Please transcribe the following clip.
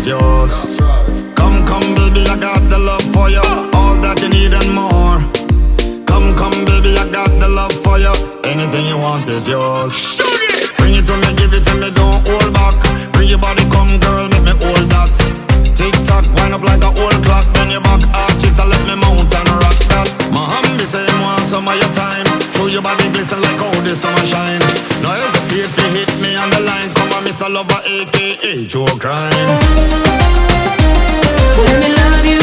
is yours. Come, come, baby, I got the love for you. All that you need and more. Come, come, baby, I got the love for you. Anything you want is yours. Bring it to me, give it to me, don't hold back. Bring your body, come, girl, make me hold that. Tick tock, wind up like a old clock. Then your back arch it let me mount and rock that. My hubby say want some of your time. Show your body glisten like how the summer shine. No hesitate to Come Mr. Lover, aka Joe Crime. Let me love you.